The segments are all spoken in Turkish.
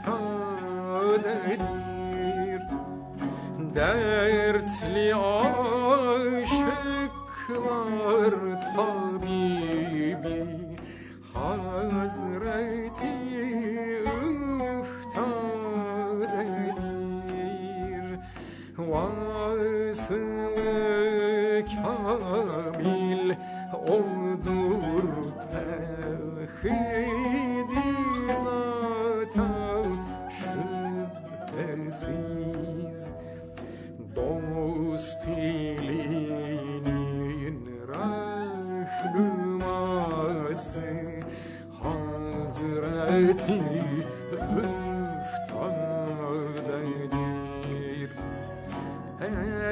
üftadedir Dertli aşıklar tabibi. Hazreti üftadedir Vasıl kamil oldur tevhidi İlinin rahnuması Hazreti üftadedir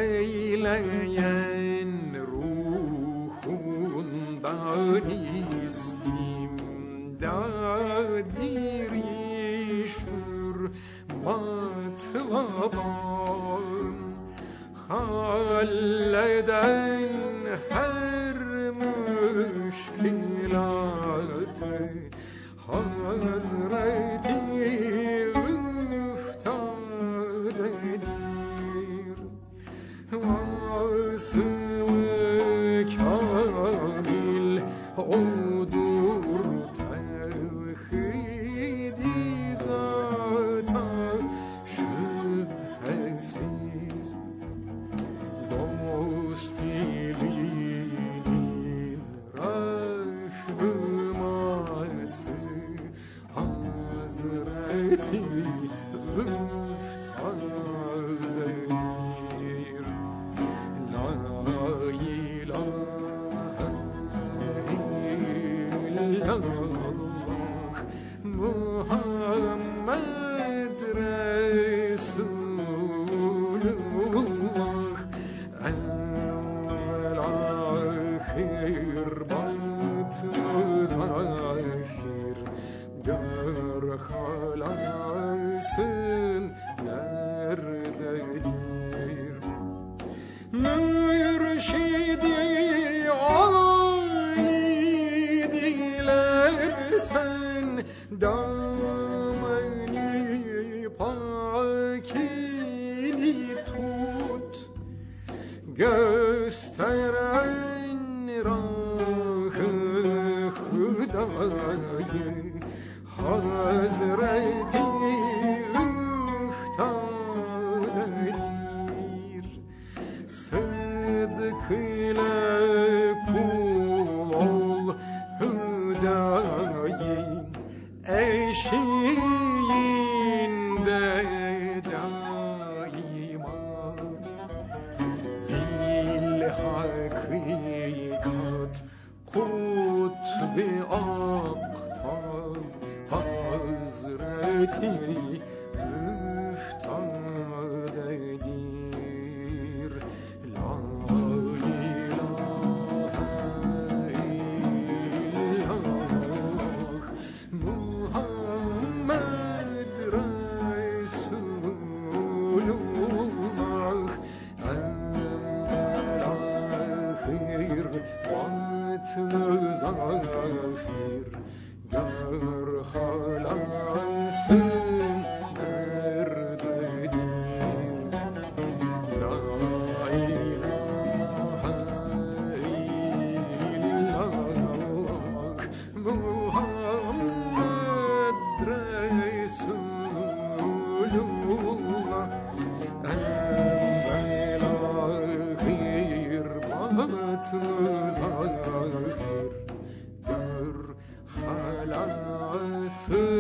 Eyleyen ruhundan istimdadir işür matlaban Halleden her müşkilatı Hazreti üftadedir Vasılı Dost ilinin rahması Hazreti üftadedir La ilahe illallah Muhammed zahir Gör halasın nerededir Mürşidi Ali dilersen dameni pakini tut. Gösteren Hazreti üftadedir Sıdk ile kul ol hüdayin Hazreti müftadedir La ilahe illallah Muhammed Resulullah Evvel ahir batlı zahir Gör halasın nerededir La ilahe